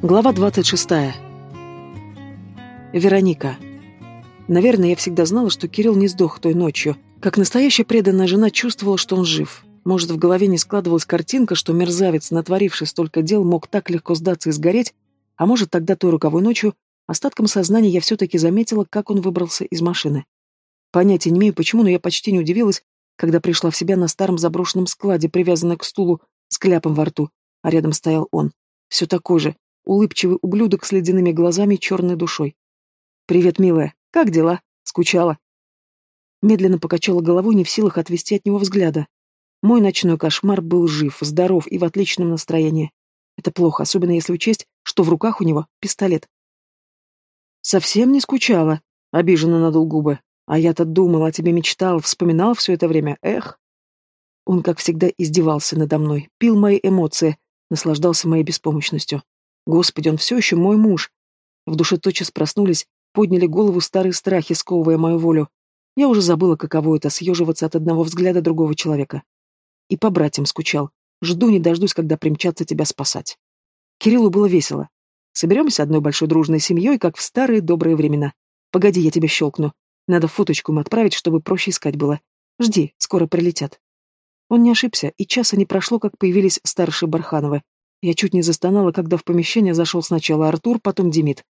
Глава 26. Вероника. Наверное, я всегда знала, что Кирилл не сдох той ночью. Как настоящая преданная жена чувствовала, что он жив. Может, в голове не складывалась картинка, что мерзавец, натворивший столько дел, мог так легко сдаться и сгореть, а может, тогда той роковой ночью остатком сознания я все-таки заметила, как он выбрался из машины. Понятия не имею почему, но я почти не удивилась, когда пришла в себя на старом заброшенном складе, привязанной к стулу, с кляпом во рту, а рядом стоял он. Все такой же, улыбчивый ублюдок с ледяными глазами и черной душой. «Привет, милая. Как дела? Скучала?» Медленно покачала головой, не в силах отвести от него взгляда. Мой ночной кошмар был жив, здоров и в отличном настроении. Это плохо, особенно если учесть, что в руках у него пистолет. «Совсем не скучала», — обиженно надул губы. «А я-то думал, о тебе мечтал, вспоминал все это время. Эх!» Он, как всегда, издевался надо мной, пил мои эмоции, наслаждался моей беспомощностью. Господи, он все еще мой муж. В душе тотчас проснулись, подняли голову старые страхи, сковывая мою волю. Я уже забыла, каково это съеживаться от одного взгляда другого человека. И по братьям скучал. Жду не дождусь, когда примчатся тебя спасать. Кириллу было весело. Соберемся одной большой дружной семьей, как в старые добрые времена. Погоди, я тебя щелкну. Надо фоточку им отправить, чтобы проще искать было. Жди, скоро прилетят. Он не ошибся, и часа не прошло, как появились старшие Бархановы. Я чуть не застонала, когда в помещение зашел сначала Артур, потом Демид.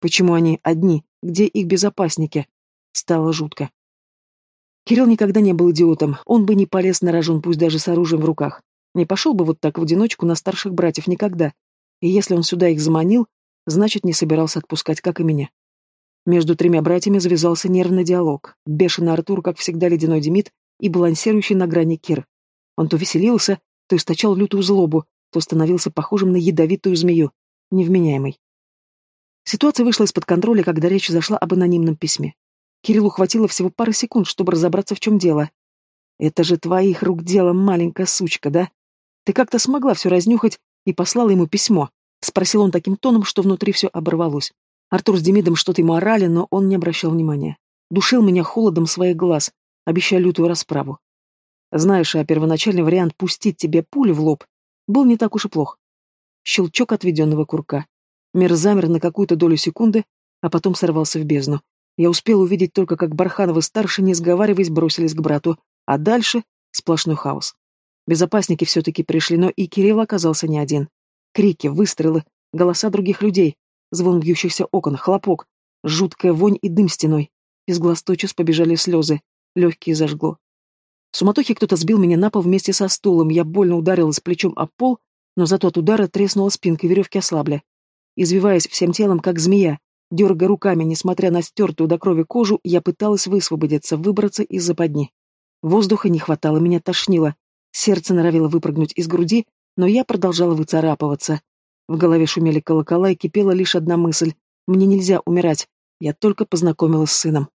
Почему они одни? Где их безопасники? Стало жутко. Кирилл никогда не был идиотом, он бы не полез на рожон, пусть даже с оружием в руках. Не пошел бы вот так в одиночку на старших братьев никогда. И если он сюда их заманил, значит, не собирался отпускать, как и меня. Между тремя братьями завязался нервный диалог. Бешеный Артур, как всегда, ледяной Демид и балансирующий на грани Кир. Он то веселился, то источал лютую злобу, то становился похожим на ядовитую змею, невменяемый. Ситуация вышла из-под контроля, когда речь зашла об анонимном письме. Кириллу хватило всего пары секунд, чтобы разобраться, в чем дело. «Это же твоих рук дело, маленькая сучка, да? Ты как-то смогла все разнюхать и послала ему письмо?» — спросил он таким тоном, что внутри все оборвалось. Артур с Демидом что-то ему орали, но он не обращал внимания. Душил меня холодом своих глаз, обещая лютую расправу. Знаешь, а первоначальный вариант пустить тебе пулю в лоб был не так уж и плох. Щелчок отведенного курка. Мир замер на какую-то долю секунды, а потом сорвался в бездну. Я успел увидеть только, как Бархановы-старше, не сговариваясь, бросились к брату, а дальше сплошной хаос. Безопасники все-таки пришли, но и Кирилл оказался не один. Крики, выстрелы, голоса других людей, звон бьющихся окон, хлопок, жуткая вонь и дым стеной. Из глаз тотчас побежали слезы, легкие зажгло. Суматохе кто-то сбил меня на пол вместе со стулом, я больно ударилась плечом об пол, но зато от удара треснула спинка, веревки ослабли. Извиваясь всем телом, как змея, дергая руками, несмотря на стертую до крови кожу, я пыталась высвободиться, выбраться из западни. Воздуха не хватало, меня тошнило. Сердце норовило выпрыгнуть из груди, но я продолжала выцарапываться. В голове шумели колокола, и кипела лишь одна мысль. Мне нельзя умирать. Я только познакомилась с сыном.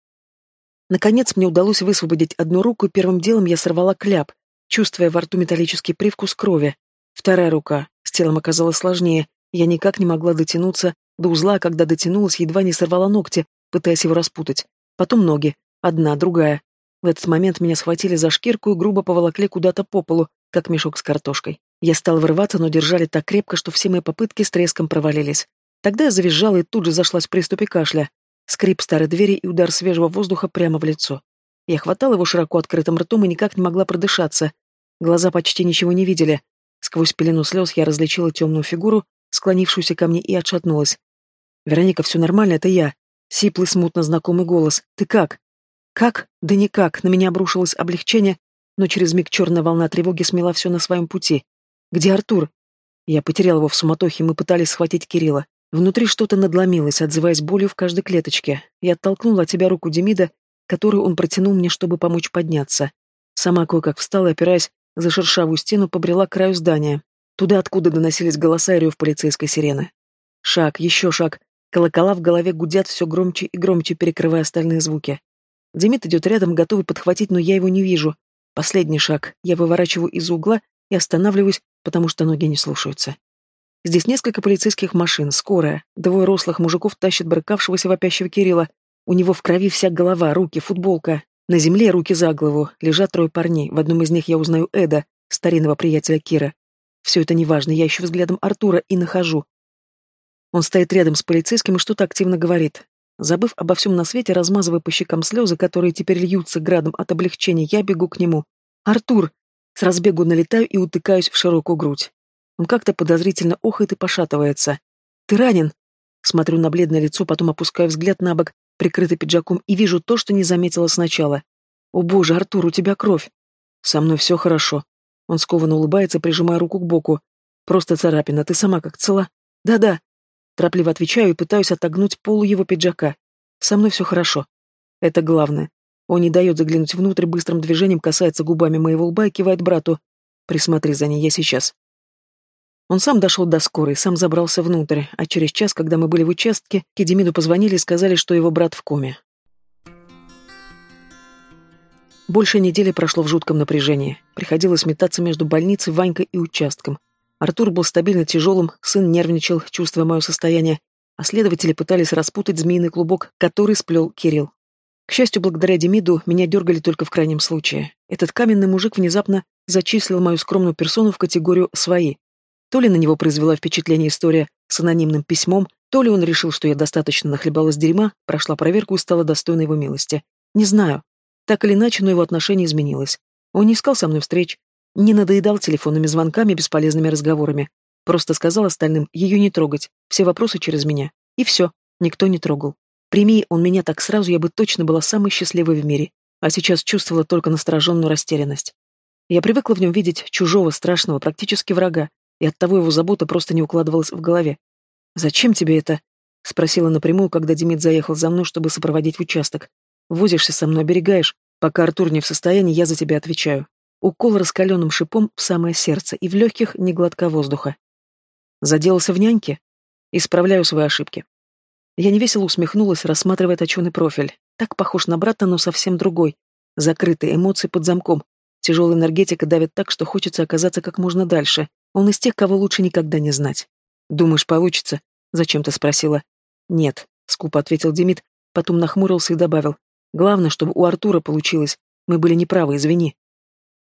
Наконец мне удалось высвободить одну руку, и первым делом я сорвала кляп, чувствуя во рту металлический привкус крови. Вторая рука. С телом оказалось сложнее. Я никак не могла дотянуться до узла, а когда дотянулась, едва не сорвала ногти, пытаясь его распутать. Потом ноги. Одна, другая. В этот момент меня схватили за шкирку и грубо поволокли куда-то по полу, как мешок с картошкой. Я стала вырываться, но держали так крепко, что все мои попытки с треском провалились. Тогда я завизжала и тут же зашлась в приступе кашля. Скрип старой двери и удар свежего воздуха прямо в лицо. Я хватала его широко открытым ртом и никак не могла продышаться. Глаза почти ничего не видели. Сквозь пелену слез я различила темную фигуру, склонившуюся ко мне, и отшатнулась. «Вероника, все нормально, это я». Сиплый, смутно знакомый голос. «Ты как?» «Как? Да никак». На меня обрушилось облегчение, но через миг черная волна тревоги смела все на своем пути. «Где Артур?» Я потерял его в суматохе, мы пытались схватить Кирилла. Внутри что-то надломилось, отзываясь болью в каждой клеточке. Я оттолкнула от тебя руку Демида, которую он протянул мне, чтобы помочь подняться. Сама кое-как встала, опираясь за шершавую стену, побрела к краю здания. Туда, откуда доносились голоса и рев полицейской сирены. Шаг, еще шаг. Колокола в голове гудят все громче и громче, перекрывая остальные звуки. Демид идет рядом, готовый подхватить, но я его не вижу. Последний шаг. Я выворачиваю из угла и останавливаюсь, потому что ноги не слушаются. Здесь несколько полицейских машин, скорая. Двое рослых мужиков тащат брыкавшегося вопящего Кирилла. У него в крови вся голова, руки, футболка. На земле руки за голову. Лежат трое парней. В одном из них я узнаю Эда, старинного приятеля Кира. Все это неважно, я ищу взглядом Артура и нахожу. Он стоит рядом с полицейским и что-то активно говорит. Забыв обо всем на свете, размазывая по щекам слезы, которые теперь льются градом от облегчения, я бегу к нему. «Артур!» С разбегу налетаю и утыкаюсь в широкую грудь. Он как-то подозрительно охает и пошатывается. «Ты ранен?» Смотрю на бледное лицо, потом опускаю взгляд на бок, прикрытый пиджаком, и вижу то, что не заметила сначала. «О боже, Артур, у тебя кровь!» «Со мной все хорошо». Он скованно улыбается, прижимая руку к боку. «Просто царапина, ты сама как цела?» «Да-да». Торопливо отвечаю и пытаюсь отогнуть полу его пиджака. «Со мной все хорошо». Это главное. Он не дает заглянуть внутрь, быстрым движением касается губами моего лба и кивает брату. «Присмотри за ней, я сейчас». Он сам дошел до скорой, сам забрался внутрь, а через час, когда мы были в участке, Кедемиду позвонили и сказали, что его брат в коме. Больше недели прошло в жутком напряжении. Приходилось метаться между больницей, Ванькой и участком. Артур был стабильно тяжелым, сын нервничал, чувствуя мое состояние, а следователи пытались распутать змеиный клубок, который сплел Кирилл. К счастью, благодаря Демиду меня дергали только в крайнем случае. Этот каменный мужик внезапно зачислил мою скромную персону в категорию «свои», то ли на него произвела впечатление история с анонимным письмом, то ли он решил, что я достаточно нахлебалась дерьма, прошла проверку и стала достойной его милости. Не знаю. Так или иначе, но его отношение изменилось. Он не искал со мной встреч, не надоедал телефонными звонками, бесполезными разговорами. Просто сказал остальным ее не трогать, все вопросы через меня. И все, никто не трогал. Прими он меня так сразу, я бы точно была самой счастливой в мире, а сейчас чувствовала только настороженную растерянность. Я привыкла в нем видеть чужого, страшного, практически врага, и оттого его забота просто не укладывалась в голове. «Зачем тебе это?» — спросила напрямую, когда Демид заехал за мной, чтобы сопроводить в участок. «Возишься со мной, оберегаешь. Пока Артур не в состоянии, я за тебя отвечаю. Укол раскаленным шипом в самое сердце и в легких не глотка воздуха. Заделался в няньке? Исправляю свои ошибки. Я невесело усмехнулась, рассматривая точеный профиль. Так похож на брата, но совсем другой. Закрытые эмоции под замком. Тяжелая энергетика давит так, что хочется оказаться как можно дальше. Он из тех, кого лучше никогда не знать. «Думаешь, получится?» — зачем-то спросила. «Нет», — скупо ответил Демид, потом нахмурился и добавил. «Главное, чтобы у Артура получилось. Мы были неправы, извини».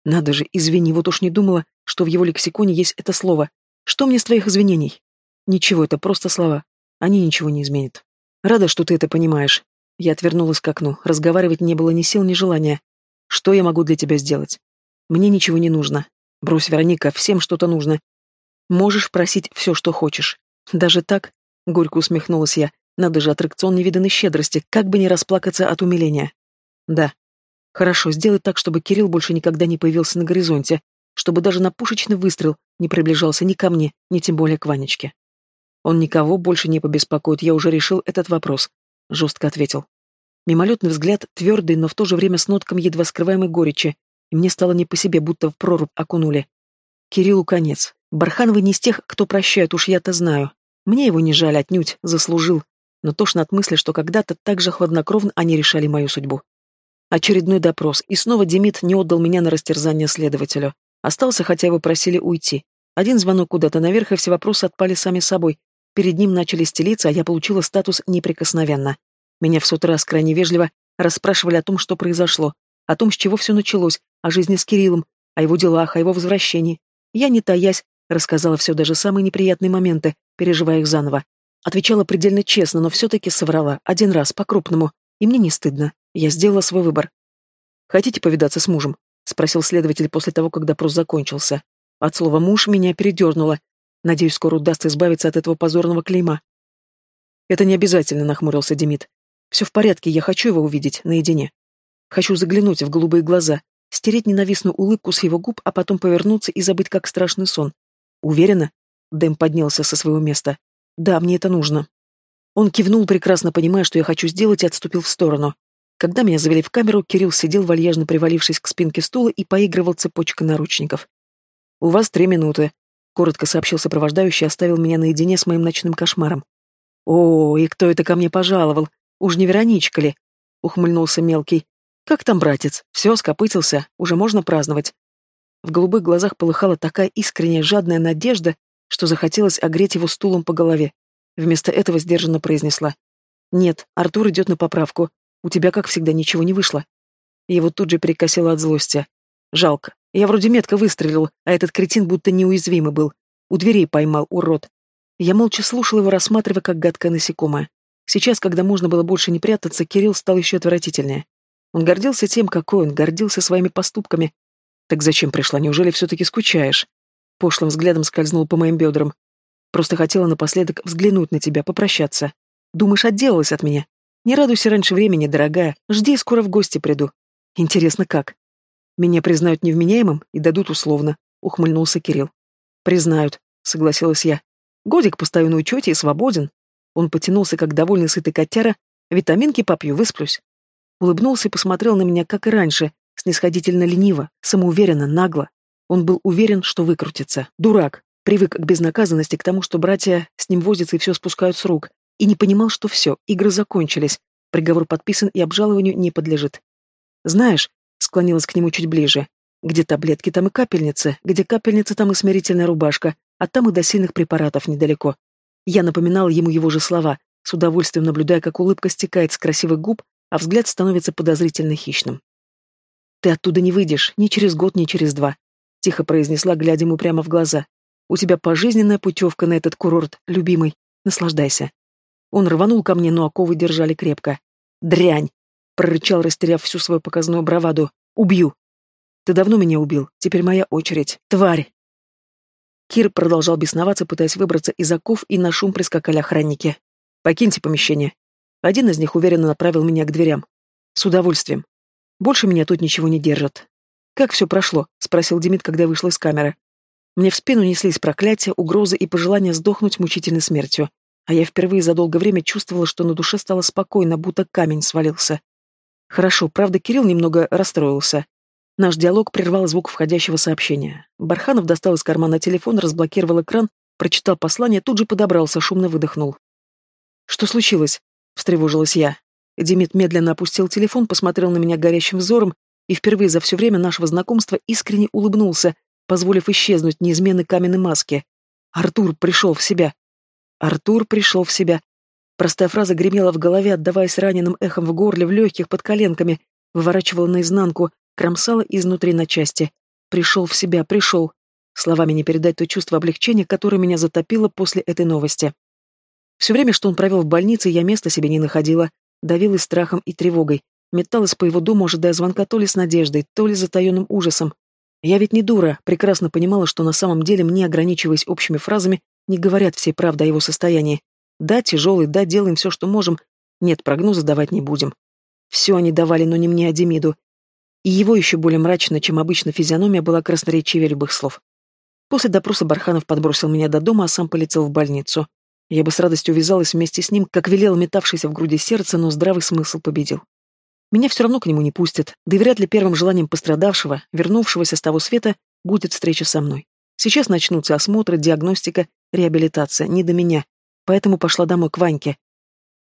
«Надо же, извини, вот уж не думала, что в его лексиконе есть это слово. Что мне с твоих извинений?» «Ничего, это просто слова. Они ничего не изменят». «Рада, что ты это понимаешь». Я отвернулась к окну. Разговаривать не было ни сил, ни желания. «Что я могу для тебя сделать?» «Мне ничего не нужно. Брось, Вероника, всем что-то нужно. Можешь просить все, что хочешь. Даже так, горько усмехнулась я, надо же аттракцион невиданной щедрости, как бы не расплакаться от умиления. Да. Хорошо, сделай так, чтобы Кирилл больше никогда не появился на горизонте, чтобы даже на пушечный выстрел не приближался ни ко мне, ни тем более к Ванечке. Он никого больше не побеспокоит, я уже решил этот вопрос, жестко ответил. Мимолетный взгляд, твердый, но в то же время с нотком едва скрываемой горечи, и мне стало не по себе, будто в прорубь окунули. Кириллу конец. Бархановый не из тех, кто прощает, уж я-то знаю. Мне его не жаль, отнюдь, заслужил. Но тошно от мысли, что когда-то так же хладнокровно они решали мою судьбу. Очередной допрос, и снова Демид не отдал меня на растерзание следователю. Остался, хотя его просили уйти. Один звонок куда-то наверх, и все вопросы отпали сами собой. Перед ним начали стелиться, а я получила статус неприкосновенно. Меня в сотый раз крайне вежливо расспрашивали о том, что произошло, о том, с чего все началось, о жизни с Кириллом, о его делах, о его возвращении. Я, не таясь, рассказала все, даже самые неприятные моменты, переживая их заново. Отвечала предельно честно, но все-таки соврала, один раз, по-крупному, и мне не стыдно. Я сделала свой выбор. «Хотите повидаться с мужем?» — спросил следователь после того, как допрос закончился. От слова «муж» меня передернуло. Надеюсь, скоро удастся избавиться от этого позорного клейма. «Это не обязательно», — нахмурился Демид. «Все в порядке, я хочу его увидеть наедине. Хочу заглянуть в голубые глаза, стереть ненавистную улыбку с его губ, а потом повернуться и забыть, как страшный сон. Уверена? Дэм поднялся со своего места. Да, мне это нужно. Он кивнул, прекрасно понимая, что я хочу сделать, и отступил в сторону. Когда меня завели в камеру, Кирилл сидел, вальяжно привалившись к спинке стула и поигрывал цепочкой наручников. «У вас три минуты», — коротко сообщил сопровождающий, оставил меня наедине с моим ночным кошмаром. «О, и кто это ко мне пожаловал? Уж не Вероничка ли?» — ухмыльнулся мелкий. «Как там, братец? Все, скопытился, уже можно праздновать». В голубых глазах полыхала такая искренняя жадная надежда, что захотелось огреть его стулом по голове. Вместо этого сдержанно произнесла. «Нет, Артур идет на поправку. У тебя, как всегда, ничего не вышло». Его тут же перекосило от злости. «Жалко. Я вроде метко выстрелил, а этот кретин будто неуязвимый был. У дверей поймал, урод. Я молча слушал его, рассматривая, как гадкое насекомое. Сейчас, когда можно было больше не прятаться, Кирилл стал еще отвратительнее. Он гордился тем, какой он, гордился своими поступками. Так зачем пришла? Неужели все-таки скучаешь? Пошлым взглядом скользнул по моим бедрам. Просто хотела напоследок взглянуть на тебя, попрощаться. Думаешь, отделалась от меня? Не радуйся раньше времени, дорогая. Жди, скоро в гости приду. Интересно, как? Меня признают невменяемым и дадут условно, ухмыльнулся Кирилл. Признают, согласилась я. Годик постою на учете и свободен. Он потянулся, как довольный сытый котяра. Витаминки попью, высплюсь. Улыбнулся и посмотрел на меня, как и раньше, снисходительно лениво, самоуверенно, нагло. Он был уверен, что выкрутится. Дурак. Привык к безнаказанности, к тому, что братья с ним возятся и все спускают с рук. И не понимал, что все, игры закончились. Приговор подписан и обжалованию не подлежит. «Знаешь», — склонилась к нему чуть ближе, «где таблетки, там и капельницы, где капельница, там и смирительная рубашка, а там и до сильных препаратов недалеко». Я напоминала ему его же слова, с удовольствием наблюдая, как улыбка стекает с красивых губ, а взгляд становится подозрительно хищным. «Ты оттуда не выйдешь, ни через год, ни через два», — тихо произнесла, глядя ему прямо в глаза. «У тебя пожизненная путевка на этот курорт, любимый. Наслаждайся». Он рванул ко мне, но оковы держали крепко. «Дрянь!» — прорычал, растеряв всю свою показную браваду. «Убью!» «Ты давно меня убил. Теперь моя очередь. Тварь!» Кир продолжал бесноваться, пытаясь выбраться из оков, и на шум прискакали охранники. «Покиньте помещение». Один из них уверенно направил меня к дверям. «С удовольствием. Больше меня тут ничего не держат». «Как все прошло?» — спросил Демид, когда вышел из камеры. Мне в спину неслись проклятия, угрозы и пожелания сдохнуть мучительной смертью. А я впервые за долгое время чувствовала, что на душе стало спокойно, будто камень свалился. Хорошо, правда, Кирилл немного расстроился. Наш диалог прервал звук входящего сообщения. Барханов достал из кармана телефон, разблокировал экран, прочитал послание, тут же подобрался, шумно выдохнул. «Что случилось?» — встревожилась я. Демид медленно опустил телефон, посмотрел на меня горящим взором и впервые за все время нашего знакомства искренне улыбнулся, позволив исчезнуть неизменной каменной маске. Артур пришел в себя. Артур пришел в себя. Простая фраза гремела в голове, отдаваясь раненым эхом в горле, в легких, под коленками, выворачивала наизнанку, кромсала изнутри на части. Пришел в себя, пришел. Словами не передать то чувство облегчения, которое меня затопило после этой новости. Все время, что он провел в больнице, я места себе не находила, давилась страхом и тревогой, металась по его дому, ожидая звонка то ли с надеждой, то ли затаенным ужасом. Я ведь не дура, прекрасно понимала, что на самом деле мне, ограничиваясь общими фразами, не говорят всей правды о его состоянии. Да, тяжелый, да, делаем все, что можем. Нет, прогнозы давать не будем. Все они давали, но не мне, а Демиду. И его еще более мрачно, чем обычно физиономия, была красноречивее любых слов. После допроса Барханов подбросил меня до дома, а сам полетел в больницу. Я бы с радостью увязалась вместе с ним, как велел метавшийся в груди сердце, но здравый смысл победил. Меня все равно к нему не пустят, да и вряд ли первым желанием пострадавшего, вернувшегося с того света, будет встреча со мной. Сейчас начнутся осмотры, диагностика, реабилитация, не до меня. Поэтому пошла домой к Ваньке.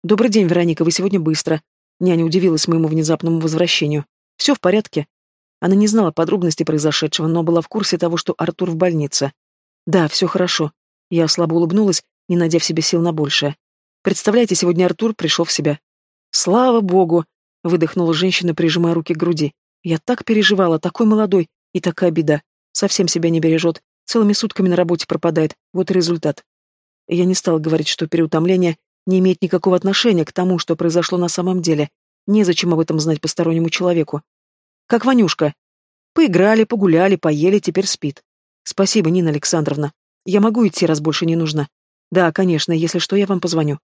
«Добрый день, Вероника, вы сегодня быстро». Няня удивилась моему внезапному возвращению. «Все в порядке?» Она не знала подробностей произошедшего, но была в курсе того, что Артур в больнице. «Да, все хорошо». Я слабо улыбнулась, не найдя в себе сил на большее. «Представляете, сегодня Артур пришел в себя». «Слава богу!» — выдохнула женщина, прижимая руки к груди. «Я так переживала, такой молодой, и такая беда. Совсем себя не бережет. Целыми сутками на работе пропадает. Вот и результат. Я не стала говорить, что переутомление не имеет никакого отношения к тому, что произошло на самом деле. Незачем об этом знать постороннему человеку. Как Ванюшка. Поиграли, погуляли, поели, теперь спит. Спасибо, Нина Александровна. Я могу идти, раз больше не нужно. Да, конечно, если что, я вам позвоню.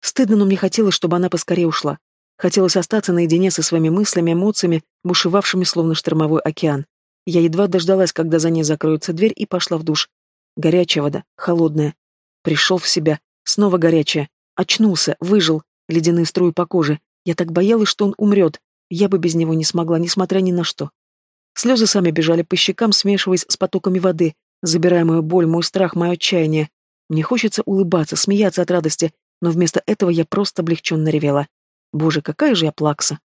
Стыдно, но мне хотелось, чтобы она поскорее ушла. Хотелось остаться наедине со своими мыслями, эмоциями, бушевавшими словно штормовой океан. Я едва дождалась, когда за ней закроется дверь, и пошла в душ. Горячая вода, холодная. Пришел в себя. Снова горячая. Очнулся, выжил. Ледяные струи по коже. Я так боялась, что он умрет. Я бы без него не смогла, несмотря ни на что. Слезы сами бежали по щекам, смешиваясь с потоками воды, забирая мою боль, мой страх, мое отчаяние. Мне хочется улыбаться, смеяться от радости, но вместо этого я просто облегченно ревела. Боже, какая же я плакса.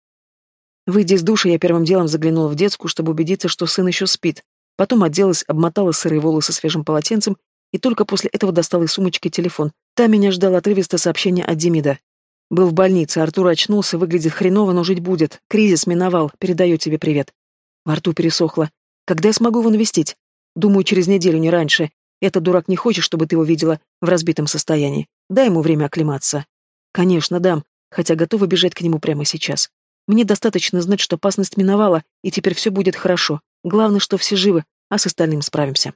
Выйдя из душа, я первым делом заглянула в детскую, чтобы убедиться, что сын еще спит. Потом оделась, обмотала сырые волосы свежим полотенцем и только после этого достала из сумочки телефон. Там меня ждало отрывистое сообщение от Демида. Был в больнице, Артур очнулся, выглядит хреново, но жить будет. Кризис миновал, передаю тебе привет. Во рту пересохло. Когда я смогу его навестить? Думаю, через неделю, не раньше. Этот дурак не хочет, чтобы ты его видела в разбитом состоянии. Дай ему время оклематься. Конечно, дам, хотя готова бежать к нему прямо сейчас. Мне достаточно знать, что опасность миновала, и теперь все будет хорошо. Главное, что все живы, а с остальным справимся.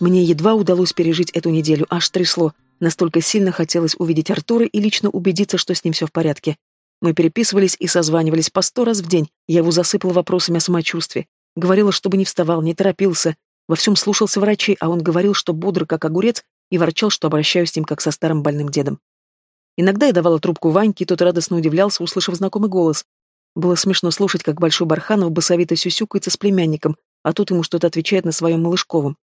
Мне едва удалось пережить эту неделю, аж трясло. Настолько сильно хотелось увидеть Артура и лично убедиться, что с ним все в порядке. Мы переписывались и созванивались по сто раз в день. Я его засыпала вопросами о самочувствии. Говорила, чтобы не вставал, не торопился. Во всем слушался врачей, а он говорил, что бодр, как огурец, и ворчал, что обращаюсь с ним, как со старым больным дедом. Иногда я давала трубку Ваньке, и тот радостно удивлялся, услышав знакомый голос. Было смешно слушать, как Большой Барханов басовито сюсюкается с племянником, а тут ему что-то отвечает на своем малышковом.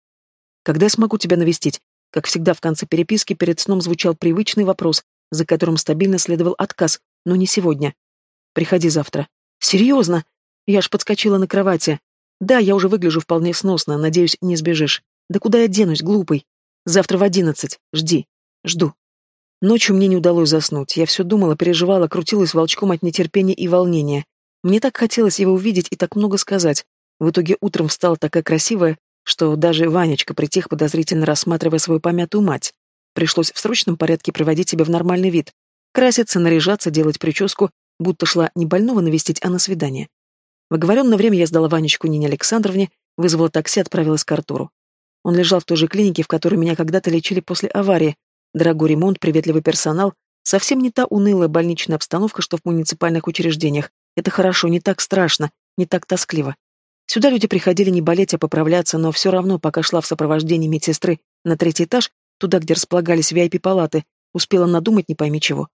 «Когда я смогу тебя навестить?» Как всегда, в конце переписки перед сном звучал привычный вопрос, за которым стабильно следовал отказ, но не сегодня. «Приходи завтра». «Серьезно?» Я аж подскочила на кровати. «Да, я уже выгляжу вполне сносно, надеюсь, не сбежишь. Да куда я денусь, глупый? Завтра в одиннадцать. Жди. Жду». Ночью мне не удалось заснуть. Я все думала, переживала, крутилась волчком от нетерпения и волнения. Мне так хотелось его увидеть и так много сказать. В итоге утром встала такая красивая, что даже Ванечка притих, подозрительно рассматривая свою помятую мать. Пришлось в срочном порядке приводить себя в нормальный вид. Краситься, наряжаться, делать прическу, будто шла не больного навестить, а на свидание. В оговоренное время я сдала Ванечку Нине Александровне, вызвала такси, отправилась к Артуру. Он лежал в той же клинике, в которой меня когда-то лечили после аварии. Дорогой ремонт, приветливый персонал. Совсем не та унылая больничная обстановка, что в муниципальных учреждениях. Это хорошо, не так страшно, не так тоскливо. Сюда люди приходили не болеть, а поправляться, но все равно, пока шла в сопровождении медсестры на третий этаж, туда, где располагались VIP-палаты, успела надумать не пойми чего.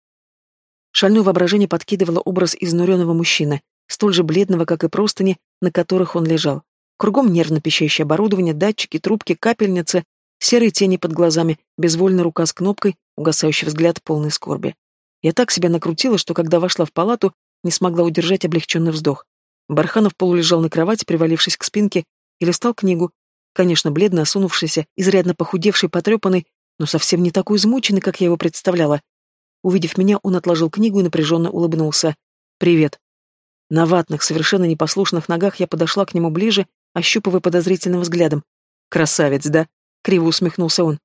Шальное воображение подкидывало образ изнуренного мужчины, столь же бледного, как и простыни, на которых он лежал. Кругом нервно пищащее оборудование, датчики, трубки, капельницы, серые тени под глазами, безвольная рука с кнопкой, угасающий взгляд полной скорби. Я так себя накрутила, что когда вошла в палату, не смогла удержать облегченный вздох. Барханов полулежал на кровати, привалившись к спинке, и листал книгу. Конечно, бледно осунувшийся, изрядно похудевший, потрепанный, но совсем не такой измученный, как я его представляла. Увидев меня, он отложил книгу и напряженно улыбнулся. «Привет». На ватных, совершенно непослушных ногах я подошла к нему ближе, ощупывая подозрительным взглядом. «Красавец, да?» — криво усмехнулся он.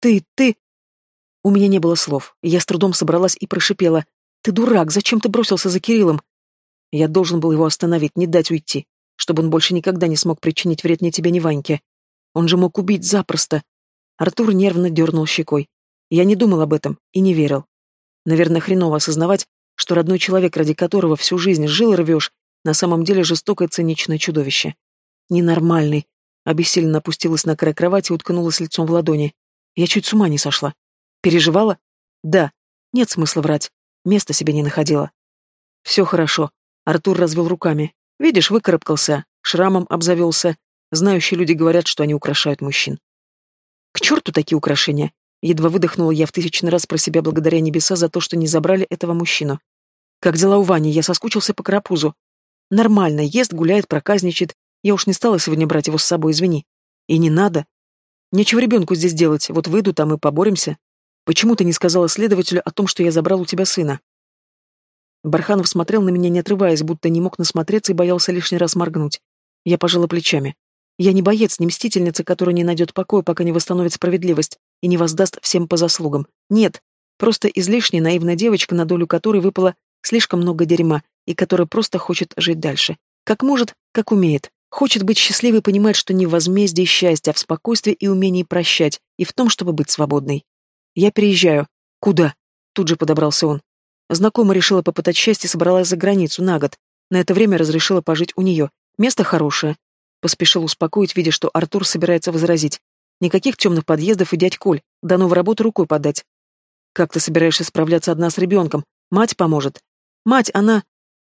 «Ты, ты...» У меня не было слов. Я с трудом собралась и прошипела. «Ты дурак, зачем ты бросился за Кириллом? Я должен был его остановить, не дать уйти, чтобы он больше никогда не смог причинить вред ни тебе, ни Ваньке. Он же мог убить запросто. Артур нервно дернул щекой. Я не думал об этом и не верил. Наверное, хреново осознавать, что родной человек, ради которого всю жизнь жил рвешь, на самом деле жестокое циничное чудовище. Ненормальный. Обессиленно опустилась на край кровати и уткнулась лицом в ладони. Я чуть с ума не сошла. Переживала? Да. Нет смысла врать. Места себе не находила. Все хорошо. Артур развел руками. «Видишь, выкарабкался, шрамом обзавелся. Знающие люди говорят, что они украшают мужчин». «К черту такие украшения!» Едва выдохнула я в тысячный раз про себя благодаря небеса за то, что не забрали этого мужчину. «Как дела у Вани? Я соскучился по карапузу». «Нормально, ест, гуляет, проказничает. Я уж не стала сегодня брать его с собой, извини». «И не надо. Нечего ребенку здесь делать, вот выйду там и поборемся. Почему ты не сказала следователю о том, что я забрал у тебя сына?» Барханов смотрел на меня, не отрываясь, будто не мог насмотреться и боялся лишний раз моргнуть. Я пожала плечами. Я не боец, не мстительница, которая не найдет покоя, пока не восстановит справедливость и не воздаст всем по заслугам. Нет, просто излишне наивная девочка, на долю которой выпало слишком много дерьма, и которая просто хочет жить дальше. Как может, как умеет. Хочет быть счастливой и понимать, что не в возмездии счастья, а в спокойствии и умении прощать, и в том, чтобы быть свободной. Я переезжаю. Куда? Тут же подобрался он. Знакомая решила попытать счастье собралась за границу на год. На это время разрешила пожить у нее. Место хорошее. Поспешил успокоить, видя, что Артур собирается возразить. Никаких темных подъездов и дядь Коль. Да новой работы рукой подать. Как ты собираешься справляться одна с ребенком? Мать поможет. Мать, она...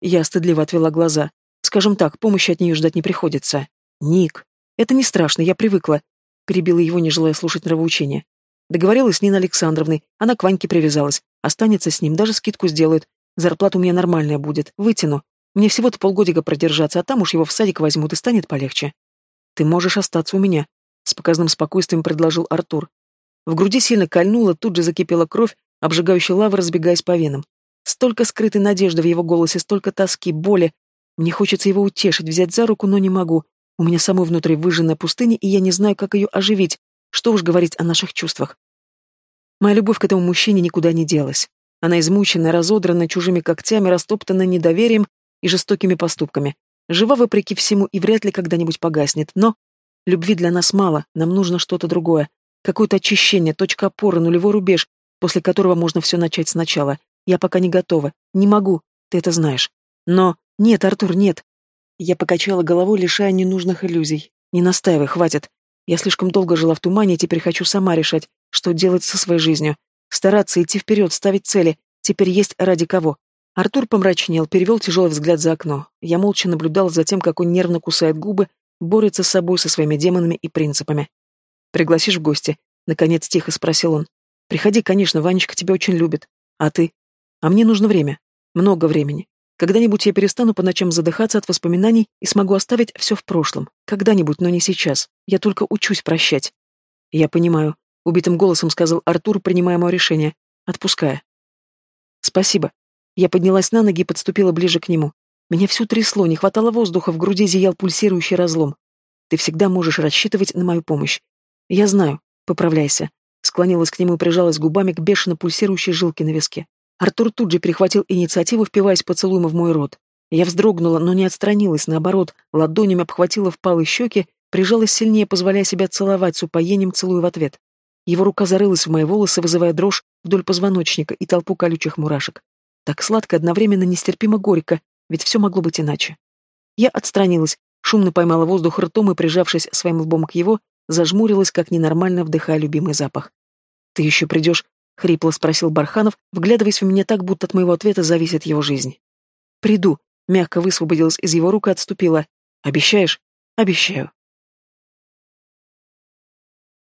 Я стыдливо отвела глаза. Скажем так, помощи от нее ждать не приходится. Ник. Это не страшно, я привыкла. Перебила его, не желая слушать нравоучения. Договорилась с Ниной Александровной, она к Ваньке привязалась. Останется с ним, даже скидку сделает. Зарплата у меня нормальная будет, вытяну. Мне всего-то полгодика продержаться, а там уж его в садик возьмут и станет полегче. Ты можешь остаться у меня, с показным спокойствием предложил Артур. В груди сильно кольнуло, тут же закипела кровь, обжигающая лава, разбегаясь по венам. Столько скрытой надежды в его голосе, столько тоски, боли. Мне хочется его утешить, взять за руку, но не могу. У меня самой внутри выжженная пустыня, и я не знаю, как ее оживить, что уж говорить о наших чувствах. Моя любовь к этому мужчине никуда не делась. Она измучена, разодрана чужими когтями, растоптана недоверием и жестокими поступками. Жива вопреки всему и вряд ли когда-нибудь погаснет. Но любви для нас мало, нам нужно что-то другое. Какое-то очищение, точка опоры, нулевой рубеж, после которого можно все начать сначала. Я пока не готова. Не могу, ты это знаешь. Но... Нет, Артур, нет. Я покачала головой, лишая ненужных иллюзий. Не настаивай, хватит. Я слишком долго жила в тумане, и теперь хочу сама решать, что делать со своей жизнью. Стараться идти вперед, ставить цели. Теперь есть ради кого. Артур помрачнел, перевел тяжелый взгляд за окно. Я молча наблюдал за тем, как он нервно кусает губы, борется с собой, со своими демонами и принципами. «Пригласишь в гости?» — наконец тихо спросил он. «Приходи, конечно, Ванечка тебя очень любит. А ты? А мне нужно время. Много времени. Когда-нибудь я перестану по ночам задыхаться от воспоминаний и смогу оставить все в прошлом. Когда-нибудь, но не сейчас. Я только учусь прощать». «Я понимаю», — убитым голосом сказал Артур, принимая мое решение, отпуская. «Спасибо», я поднялась на ноги и подступила ближе к нему. Меня всю трясло, не хватало воздуха, в груди зиял пульсирующий разлом. Ты всегда можешь рассчитывать на мою помощь. Я знаю. Поправляйся. Склонилась к нему и прижалась губами к бешено пульсирующей жилке на виске. Артур тут же перехватил инициативу, впиваясь поцелуем в мой рот. Я вздрогнула, но не отстранилась, наоборот, ладонями обхватила впалые щеки, прижалась сильнее, позволяя себя целовать, с упоением целую в ответ. Его рука зарылась в мои волосы, вызывая дрожь вдоль позвоночника и толпу колючих мурашек. Так сладко, одновременно нестерпимо горько, ведь все могло быть иначе. Я отстранилась, шумно поймала воздух ртом и, прижавшись своим лбом к его, зажмурилась, как ненормально вдыхая любимый запах. «Ты еще придешь?» — хрипло спросил Барханов, вглядываясь в меня так, будто от моего ответа зависит его жизнь. «Приду», — мягко высвободилась из его рук и отступила. «Обещаешь?» «Обещаю».